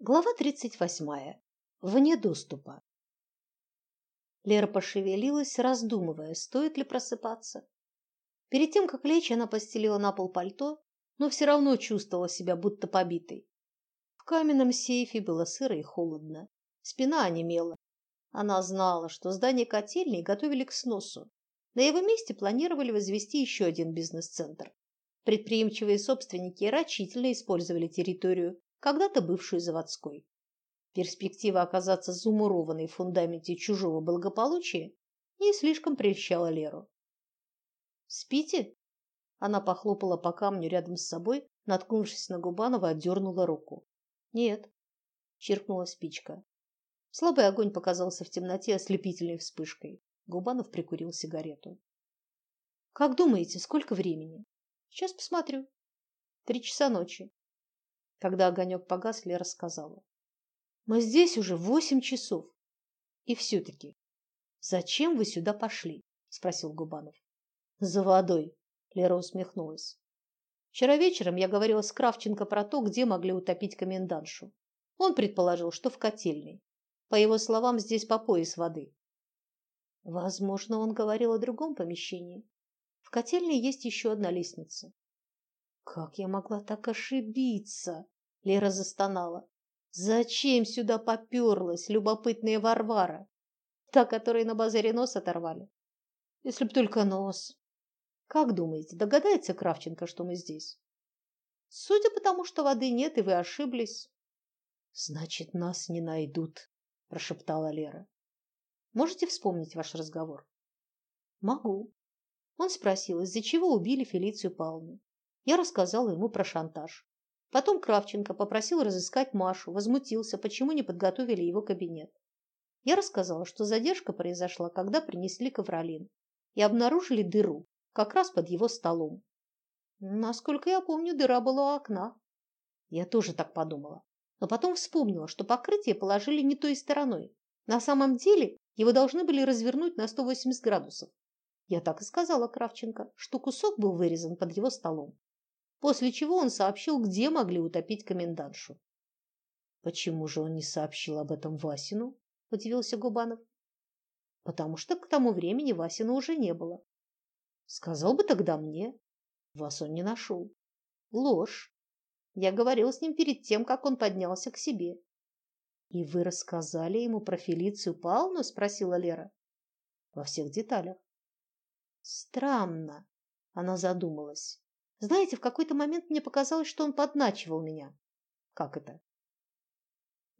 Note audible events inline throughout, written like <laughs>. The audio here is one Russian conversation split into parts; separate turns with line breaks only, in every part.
Глава тридцать восьмая. Вне доступа. Лера пошевелилась, раздумывая, стоит ли просыпаться. Перед тем, как лечь, она постелила на пол пальто, но все равно чувствовала себя будто побитой. В каменном сейфе было сыро и холодно. Спина онемела. Она знала, что здание котельной готовили к сносу. На его месте планировали возвести еще один бизнес-центр. Предприимчивые собственники рачительно использовали территорию, когда-то бывшую заводской. Перспектива оказаться замурованной в фундаменте чужого благополучия не слишком прельщала Леру. «Спите?» Она похлопала по камню рядом с собой, наткнувшись на Губанова, отдернула руку. «Нет», — чиркнула спичка. Слабый огонь показался в темноте ослепительной вспышкой. Губанов прикурил сигарету. «Как думаете, сколько времени?» «Сейчас посмотрю». «Три часа ночи. Когда огонек погас, Лера сказала. Мы здесь уже восемь часов. И все-таки, зачем вы сюда пошли? Спросил Губанов. За водой. Лера усмехнулась. Вчера вечером я говорила с Кравченко про то, где могли утопить комендантшу. Он предположил, что в котельной. По его словам, здесь по пояс воды. Возможно, он говорил о другом помещении. В котельной есть еще одна лестница. Как я могла так ошибиться? Лера застонала. Зачем сюда поперлась любопытная Варвара? Та, которой на базаре нос оторвали. Если б только нос. Как думаете, догадается Кравченко, что мы здесь? Судя по тому, что воды нет, и вы ошиблись. Значит, нас не найдут, прошептала Лера. Можете вспомнить ваш разговор? Могу. Он спросил, из-за чего убили Фелицию Павловну. Я рассказала ему про шантаж. Потом Кравченко попросил разыскать Машу, возмутился, почему не подготовили его кабинет. Я рассказала, что задержка произошла, когда принесли ковролин и обнаружили дыру как раз под его столом. Насколько я помню, дыра была у окна. Я тоже так подумала, но потом вспомнила, что покрытие положили не той стороной. На самом деле его должны были развернуть на 180 градусов. Я так и сказала Кравченко, что кусок был вырезан под его столом после чего он сообщил, где могли утопить комендантшу. Почему же он не сообщил об этом Васину? удивился Губанов. Потому что к тому времени Васина уже не было. Сказал бы тогда мне. Вас он не нашел. Ложь. Я говорил с ним перед тем, как он поднялся к себе. И вы рассказали ему про Фелицию Павловну? спросила Лера. Во всех деталях. Странно. Она задумалась. Знаете, в какой-то момент мне показалось, что он подначивал меня. Как это?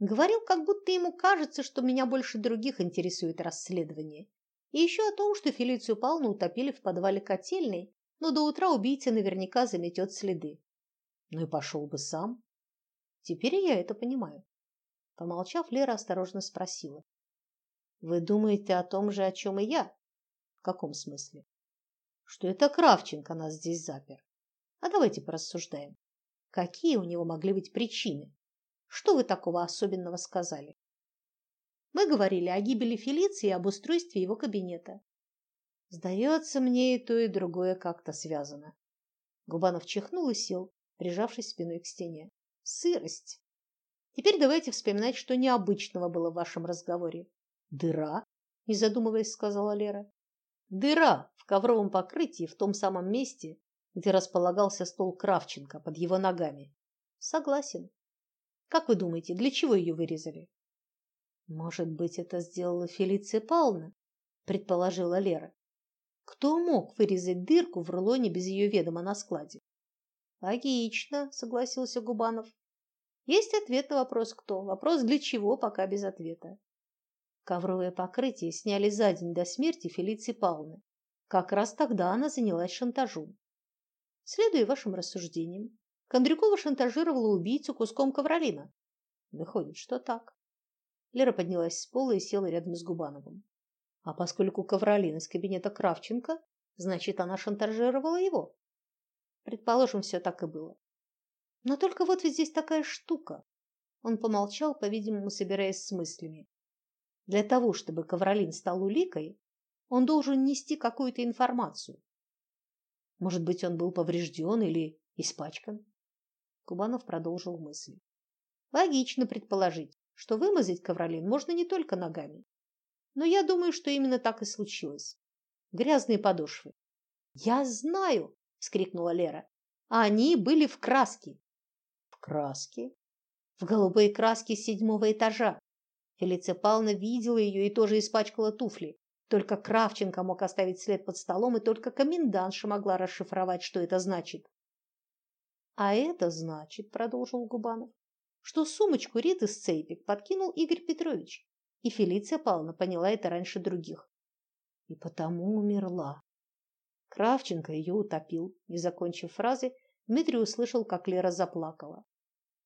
Говорил, как будто ему кажется, что меня больше других интересует расследование. И еще о том, что Фелицию Павловну утопили в подвале котельной, но до утра убийца наверняка заметет следы. Ну и пошел бы сам. Теперь я это понимаю. Помолчав, Лера осторожно спросила: "Вы думаете о том же, о чем и я? В каком смысле? Что это Кравченко нас здесь запер? А давайте порассуждаем. Какие у него могли быть причины? Что вы такого особенного сказали? Мы говорили о гибели Фелиции и об устройстве его кабинета. Сдается мне и то, и другое как-то связано. Губанов чихнул и сел, прижавшись спиной к стене. Сырость. Теперь давайте вспоминать, что необычного было в вашем разговоре. Дыра, не задумываясь, сказала Лера. Дыра в ковровом покрытии в том самом месте, где располагался стол Кравченко под его ногами. Согласен. Как вы думаете, для чего ее вырезали? Может быть, это сделала Фелиция Павловна, предположила Лера. Кто мог вырезать дырку в рулоне без ее ведома на складе? Логично, согласился Губанов. Есть ответ на вопрос кто, вопрос для чего пока без ответа. Ковровое покрытие сняли за день до смерти Фелиции Павловны. Как раз тогда она занялась шантажом. Следуя вашим рассуждениям, Кондрюкова шантажировала убийцу куском ковролина. Выходит, что так. Лера поднялась с пола и села рядом с Губановым. А поскольку ковролин из кабинета Кравченко, значит, она шантажировала его. Предположим, все так и было. Но только вот ведь здесь такая штука. Он помолчал, по-видимому, собираясь с мыслями. Для того, чтобы ковролин стал уликой, он должен нести какую-то информацию. Может быть, он был поврежден или испачкан? Кубанов продолжил мысль. Логично предположить, что вымазать ковролин можно не только ногами. Но я думаю, что именно так и случилось. Грязные подошвы. Я знаю, вскрикнула Лера. Они были в краске. В краске? В голубой краске седьмого этажа. Фелиция Павловна видела ее и тоже испачкала туфли. Только Кравченко мог оставить след под столом, и только комендантша могла расшифровать, что это значит. А это значит, продолжил Губанов, что сумочку Риты с цепик подкинул Игорь Петрович, и Фелиция Павловна поняла это раньше других. И потому умерла. Кравченко ее утопил. Не закончив фразы, Дмитрий услышал, как Лера заплакала.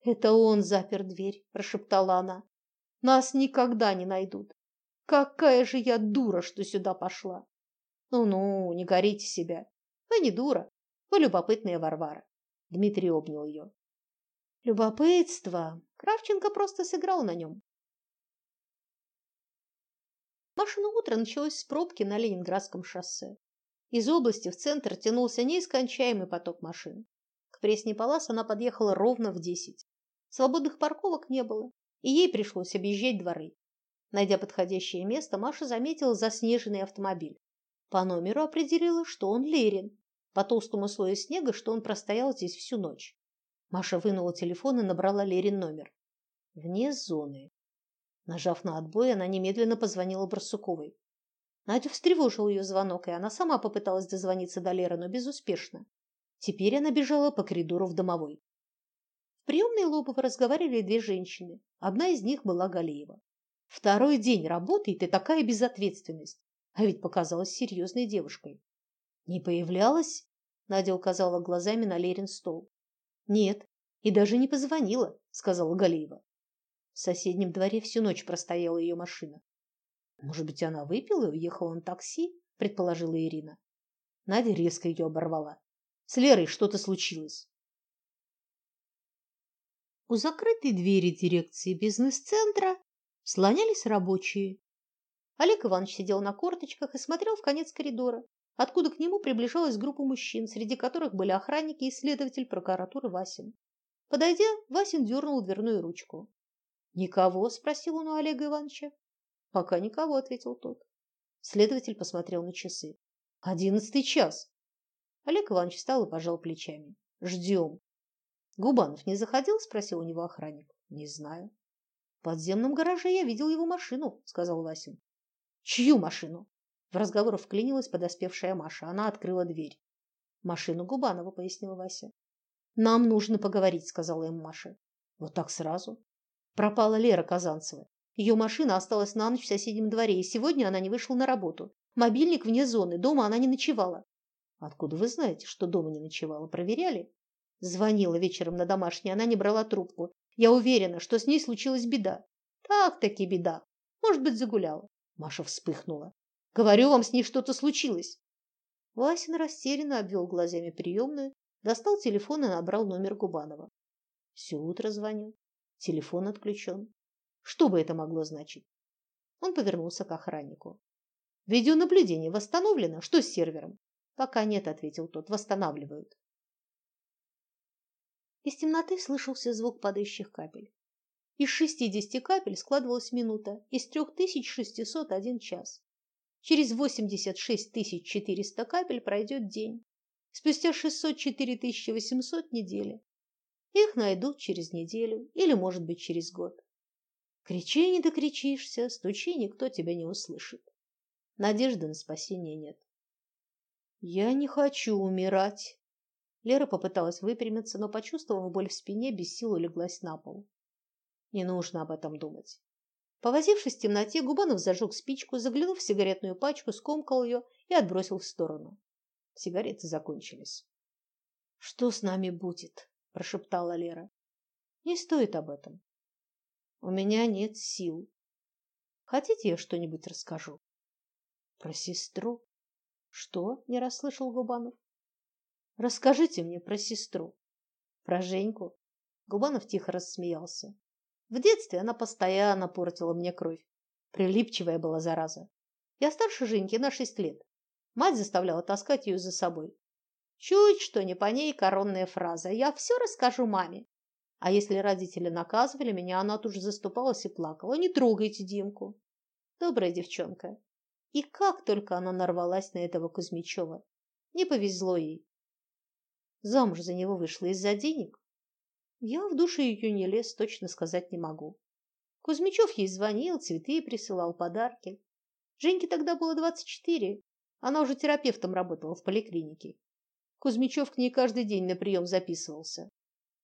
Это он запер дверь, прошептала она. Нас никогда не найдут. Какая же я дура, что сюда пошла. Ну-ну, не горите себя. Вы не дура, вы любопытная Варвара. Дмитрий обнял ее. Любопытство. Кравченко просто сыграл на нем. Машина утро началось с пробки на Ленинградском шоссе. Из области в центр тянулся неискончаемый поток машин. К Пресне Палас она подъехала ровно в десять. Свободных парковок не было, и ей пришлось объезжать дворы. Найдя подходящее место, Маша заметила заснеженный автомобиль. По номеру определила, что он Лерин, по толстому слою снега, что он простоял здесь всю ночь. Маша вынула телефон и набрала Лерин номер. Вне зоны. Нажав на отбой, она немедленно позвонила Барсуковой. Надю встревожил ее звонок, и она сама попыталась дозвониться до Леры, но безуспешно. Теперь она бежала по коридору в домовой. В приемной Лобова разговаривали две женщины. Одна из них была Галеева. Второй день работает и такая безответственность. А ведь показалась серьезной девушкой. Не появлялась? Надя указала глазами на Лерин стол. Нет, и даже не позвонила, сказала Галеева. В соседнем дворе всю ночь простояла ее машина. Может быть, она выпила и уехала на такси, предположила Ирина. Надя резко ее оборвала. С Лерой что-то случилось. У закрытой двери дирекции бизнес-центра слонялись рабочие. Олег Иванович сидел на корточках и смотрел в конец коридора, откуда к нему приближалась группа мужчин, среди которых были охранники и следователь прокуратуры Васин. Подойдя, Васин дернул дверную ручку. «Никого?» – спросил он у Олега Ивановича. «Пока никого», – ответил тот. Следователь посмотрел на часы. «Одиннадцатый час». Олег Иванович встал и пожал плечами. «Ждем». «Губанов не заходил?» – спросил у него охранник. «Не знаю». «В подземном гараже я видел его машину», – сказал Васин. «Чью машину?» В разговор вклинилась подоспевшая Маша. Она открыла дверь. «Машину Губанова», – пояснил Вася. «Нам нужно поговорить», – сказала им Маша. «Вот так сразу?» Пропала Лера Казанцева. Ее машина осталась на ночь в соседнем дворе, и сегодня она не вышла на работу. Мобильник вне зоны, дома она не ночевала. Откуда вы знаете, что дома не ночевала? Проверяли? Звонила вечером на домашний, она не брала трубку. Я уверена, что с ней случилась беда. Так-таки беда. Может быть, загуляла. Маша вспыхнула. Говорю вам, с ней что-то случилось. Васин растерянно обвел глазами приемную, достал телефон и набрал номер Губанова. Все утро звоню. Телефон отключен. Что бы это могло значить? Он повернулся к охраннику. Видеонаблюдение восстановлено? Что с сервером? Пока нет, ответил тот. Восстанавливают. Из темноты слышался звук падающих капель. Из шестидесяти капель складывалась минута, из трех тысяч шестисот один час. Через восемьдесят шесть тысяч четыреста капель пройдет день. Спустя шестьсот четыре тысячи восемьсот недели. Их найдут через неделю или, может быть, через год. Кричи, не докричишься, стучи, никто тебя не услышит. Надежды на спасение нет. Я не хочу умирать. Лера попыталась выпрямиться, но, почувствовав боль в спине, без сил улеглась на пол. Не нужно об этом думать. Повозившись в темноте, Губанов зажег спичку, заглянул в сигаретную пачку, скомкал ее и отбросил в сторону. Сигареты закончились. Что с нами будет? прошептала Лера. Не стоит об этом. У меня нет сил. Хотите, я что-нибудь расскажу? Про сестру? Что? Не расслышал Губанов. Расскажите мне про сестру. Про Женьку. Губанов тихо рассмеялся. В детстве она постоянно портила мне кровь. Прилипчивая была зараза. Я старше Женьки на шесть лет. Мать заставляла таскать ее за собой. Чуть что не по ней коронная фраза. Я все расскажу маме. А если родители наказывали меня, она тут же заступалась и плакала. Не трогайте Димку. Добрая девчонка. И как только она нарвалась на этого Кузьмичева. Не повезло ей. Замуж за него вышла из-за денег. Я в душе ее не лез, точно сказать не могу. Кузьмичев ей звонил, цветы присылал, подарки. Женьке тогда было двадцать четыре. Она уже терапевтом работала в поликлинике. Кузьмичев к ней каждый день на прием записывался.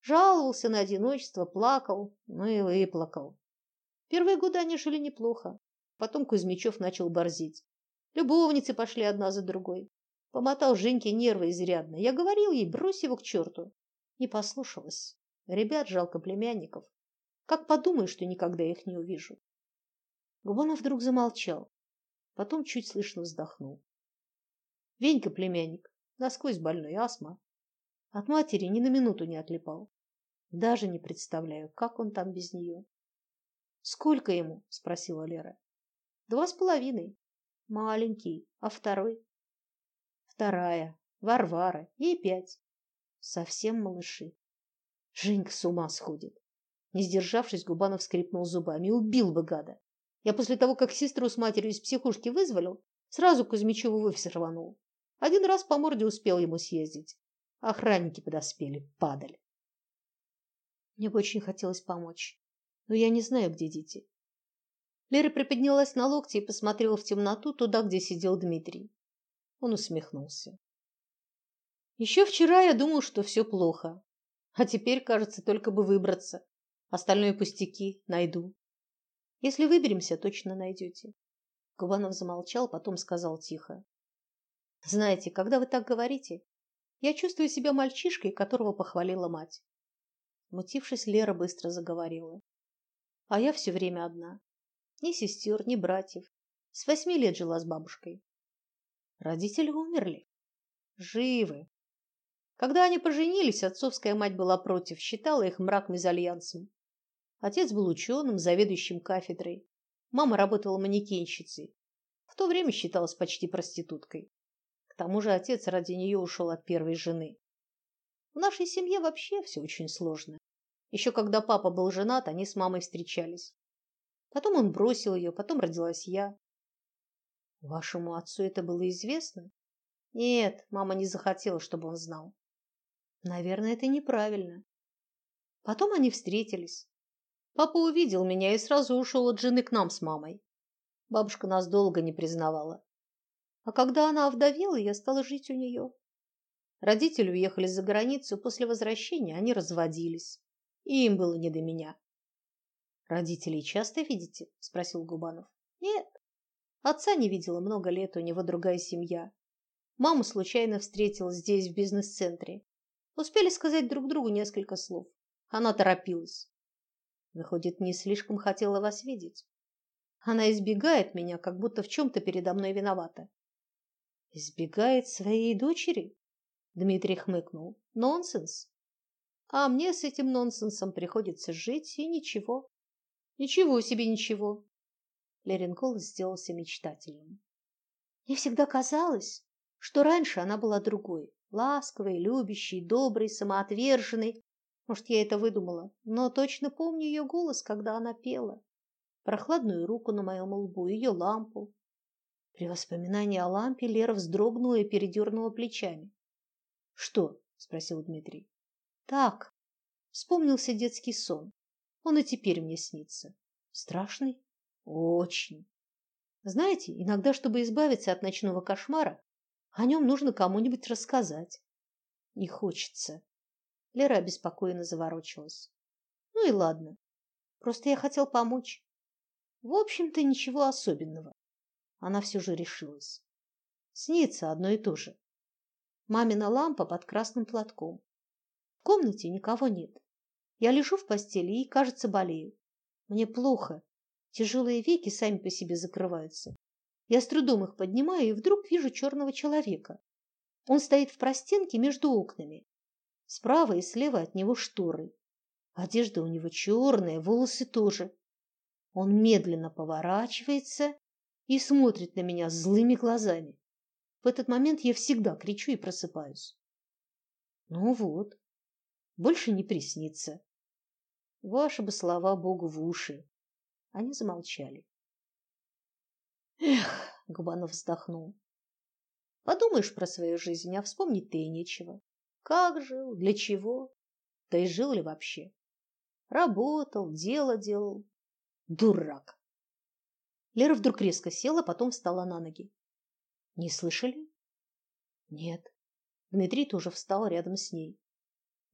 Жаловался на одиночество, плакал, ну и выплакал. Первые годы они жили неплохо. Потом Кузьмичев начал борзить. Любовницы пошли одна за другой. Помотал Женьке нервы изрядно. Я говорил ей, брось его к черту. Не послушалась. Ребят жалко племянников. Как подумаю, что никогда их не увижу. Губанов вдруг замолчал. Потом чуть слышно вздохнул. Венька племянник, насквозь больной астма. От матери ни на минуту не отлипал. Даже не представляю, как он там без нее. Сколько ему? спросила Лера. Два с половиной. Маленький, а второй? Вторая, Варвара, ей пять. Совсем малыши. Женька с ума сходит. Не сдержавшись, Губанов скрипнул зубами. Убил бы гада. Я после того, как сестру с матерью из психушки вызволил, сразу Кузьмичеву в офис рванул. Один раз по морде успел ему съездить. Охранники подоспели, падали. Мне бы очень хотелось помочь, но я не знаю, где дети. Лера приподнялась на локти и посмотрела в темноту туда, где сидел Дмитрий. Он усмехнулся. Еще вчера я думал, что все плохо, а теперь, кажется, только бы выбраться. Остальные пустяки найду. Если выберемся, точно найдете. Губанов замолчал, потом сказал тихо: "Знаете, когда вы так говорите, я чувствую себя мальчишкой, которого похвалила мать. Мутившись, Лера быстро заговорила. А я все время одна. Ни сестер, ни братьев. С восьми лет жила с бабушкой. Родители умерли. Живы. Когда они поженились, отцовская мать была против, считала их мрак-мезальянсом. Отец был ученым, заведующим кафедрой. Мама работала манекенщицей. В то время считалась почти проституткой тому же отец ради нее ушел от первой жены. В нашей семье вообще все очень сложно. Еще когда папа был женат, они с мамой встречались. Потом он бросил ее, потом родилась я. Вашему отцу это было известно? Нет, мама не захотела, чтобы он знал. Наверное, это неправильно. Потом они встретились. Папа увидел меня и сразу ушел от жены к нам с мамой. Бабушка нас долго не признавала. А когда она овдовела, я стала жить у нее. Родители уехали за границу, после возвращения они разводились. И им было не до меня. Родителей часто видите? спросил Губанов. Нет. Отца не видела много лет, у него другая семья. Маму случайно встретила здесь в бизнес-центре. Успели сказать друг другу несколько слов. Она торопилась. Выходит, не слишком хотела вас видеть. Она избегает меня, как будто в чем то передо мной виновата. Избегает своей дочери? Дмитрий хмыкнул. Нонсенс. А мне с этим нонсенсом приходится жить и ничего. Ничего себе ничего. Лерин голос сделался мечтательным. Мне всегда казалось, что раньше она была другой, ласковой, любящей, доброй, самоотверженной. Может, я это выдумала, но точно помню ее голос, когда она пела. Прохладную руку на моем лбу, ее лампу, при воспоминании о лампе Лера вздрогнула и передернула плечами. Что? спросил Дмитрий. Так. Вспомнился детский сон. Он и теперь мне снится. Страшный? Очень. Знаете, иногда, чтобы избавиться от ночного кошмара, о нем нужно кому-нибудь рассказать. Не хочется. Лера обеспокоенно заворочилась. Ну и ладно. Просто я хотел помочь. В общем-то, ничего особенного она все же решилась. Снится одно и то же. Мамина лампа под красным платком. В комнате никого нет. Я лежу в постели и, кажется, болею. Мне плохо. Тяжелые веки сами по себе закрываются. Я с трудом их поднимаю и вдруг вижу черного человека. Он стоит в простенке между окнами. Справа и слева от него шторы. Одежда у него черная, волосы тоже. Он медленно поворачивается и смотрит на меня злыми глазами. В этот момент я всегда кричу и просыпаюсь. Ну вот. Больше не приснится. Ваши бы слова Богу в уши. Они замолчали. Эх, <laughs> Губанов вздохнул. Подумаешь про свою жизнь, а вспомнить-то и нечего. Как жил, для чего? Да и жил ли вообще? Работал, дело делал. Дурак. Лера вдруг резко села, потом встала на ноги. Не слышали? Нет. Дмитрий тоже встал рядом с ней.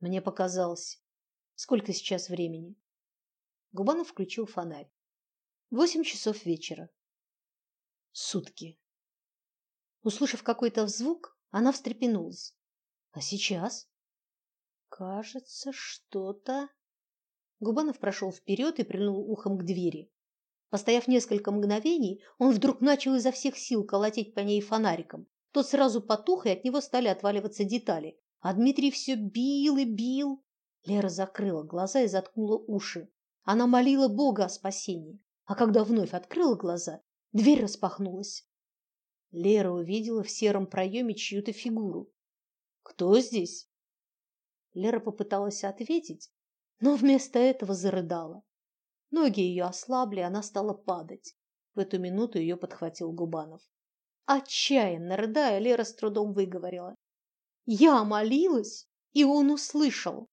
Мне показалось. Сколько сейчас времени? Губанов включил фонарь. Восемь часов вечера. Сутки. Услышав какой-то звук, она встрепенулась. А сейчас? Кажется, что-то... Губанов прошел вперед и прильнул ухом к двери. Постояв несколько мгновений, он вдруг начал изо всех сил колотить по ней фонариком. Тот сразу потух, и от него стали отваливаться детали. А Дмитрий все бил и бил. Лера закрыла глаза и заткнула уши. Она молила Бога о спасении. А когда вновь открыла глаза, дверь распахнулась. Лера увидела в сером проеме чью-то фигуру. «Кто здесь?» Лера попыталась ответить, но вместо этого зарыдала. Ноги ее ослабли, она стала падать. В эту минуту ее подхватил Губанов. Отчаянно рыдая, Лера с трудом выговорила: "Я молилась, и он услышал".